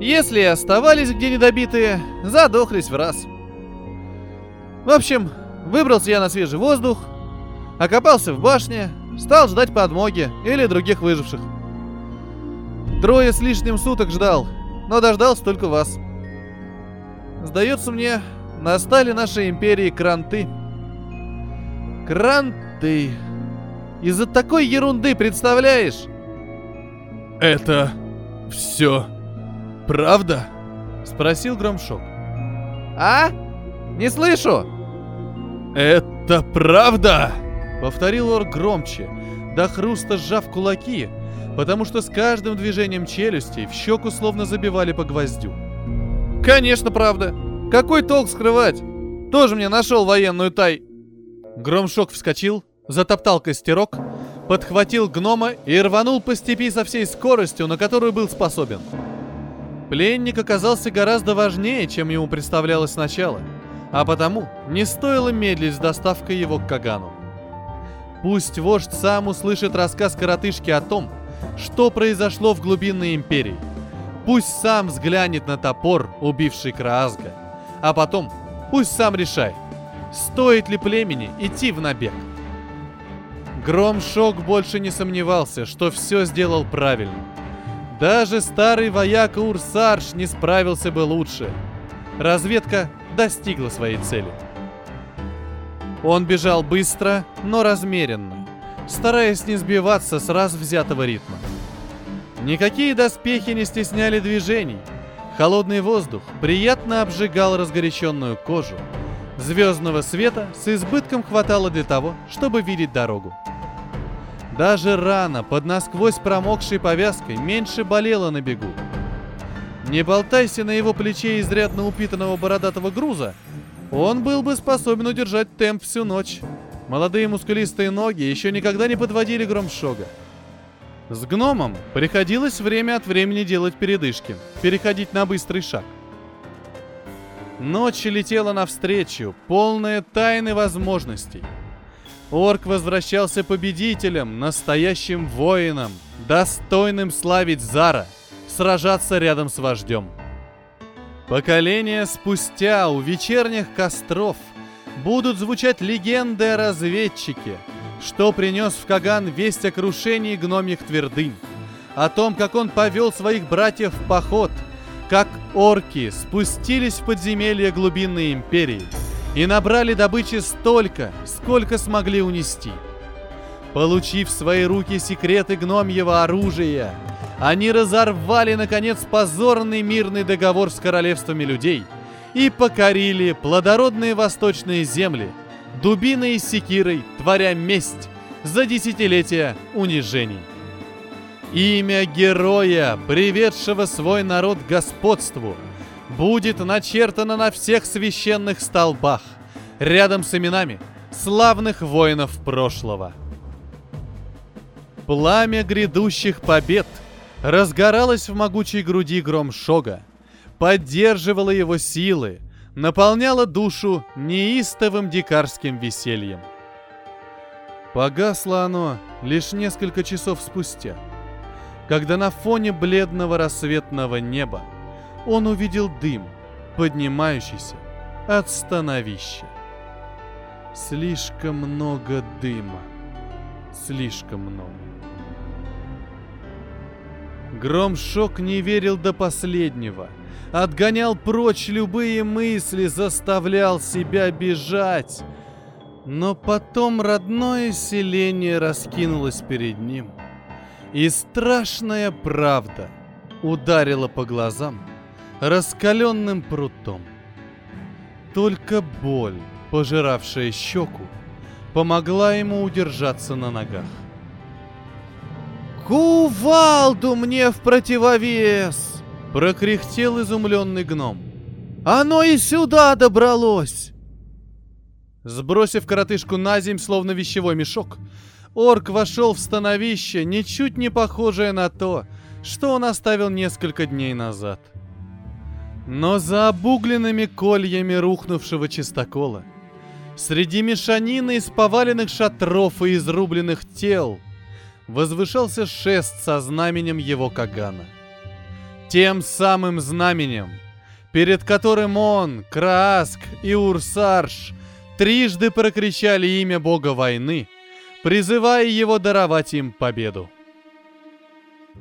Если и оставались где недобитые, задохлись в раз. В общем, выбрался я на свежий воздух, окопался в башне, стал ждать подмоги или других выживших. Трое с лишним суток ждал, но дождался только вас. Сдается мне, настали нашей империи кранты. Кранты. Из-за такой ерунды, представляешь? Это все правда? Спросил Громшок. А? Не слышу. Это правда? Повторил Ор громче, до хруста сжав кулаки, потому что с каждым движением челюстей в щеку словно забивали по гвоздю. Конечно, правда. Какой толк скрывать? Тоже мне нашел военную тай. Громшок вскочил, затоптал костерок, подхватил гнома и рванул по степи со всей скоростью, на которую был способен. Пленник оказался гораздо важнее, чем ему представлялось сначала, а потому не стоило медлить с доставкой его к Кагану. Пусть вождь сам услышит рассказ коротышки о том, что произошло в глубинной империи. Пусть сам взглянет на топор, убивший Краазга. А потом пусть сам решает, стоит ли племени идти в набег. Громшок больше не сомневался, что все сделал правильно. Даже старый вояка Урсарш не справился бы лучше. Разведка достигла своей цели. Он бежал быстро, но размеренно, стараясь не сбиваться с раз взятого ритма. Никакие доспехи не стесняли движений. Холодный воздух приятно обжигал разгоряченную кожу. Звездного света с избытком хватало для того, чтобы видеть дорогу. Даже рана под насквозь промокшей повязкой меньше болела на бегу. Не болтайся на его плече изрядно упитанного бородатого груза, он был бы способен удержать темп всю ночь. Молодые мускулистые ноги еще никогда не подводили Громшога. С гномом приходилось время от времени делать передышки, переходить на быстрый шаг. Ночь летела навстречу, полная тайны возможностей. Орк возвращался победителем, настоящим воином, достойным славить Зара, сражаться рядом с вождем. Поколения спустя у вечерних костров будут звучать легенды о разведчике, что принес в Каган весть о крушении гномьих твердынь, о том, как он повел своих братьев в поход, как орки спустились в подземелье глубинной империи и набрали добычи столько, сколько смогли унести. Получив в свои руки секреты гномьего оружия, они разорвали, наконец, позорный мирный договор с королевствами людей и покорили плодородные восточные земли, дубиной и секирой творя месть за десятилетия унижений. Имя героя, приведшего свой народ к господству, будет начертано на всех священных столбах, рядом с именами славных воинов прошлого. Пламя грядущих побед – разгоралась в могучей груди Громшога, поддерживала его силы, наполняла душу неистовым дикарским весельем. Погасло оно лишь несколько часов спустя, когда на фоне бледного рассветного неба он увидел дым, поднимающийся от становища. Слишком много дыма. Слишком много. Громшок не верил до последнего. Отгонял прочь любые мысли, заставлял себя бежать. Но потом родное селение раскинулось перед ним. И страшная правда ударила по глазам раскаленным прутом. Только боль, пожиравшая щеку, помогла ему удержаться на ногах. «Кувалду мне в противовес!» — прокряхтел изумленный гном. «Оно и сюда добралось!» Сбросив коротышку на земь, словно вещевой мешок, орк вошел в становище, ничуть не похожее на то, что он оставил несколько дней назад. Но за обугленными кольями рухнувшего чистокола, среди мешанины из поваленных шатров и изрубленных тел — возвышался шест со знаменем его Кагана. Тем самым знаменем, перед которым он, Крааск и Урсарш трижды прокричали имя бога войны, призывая его даровать им победу.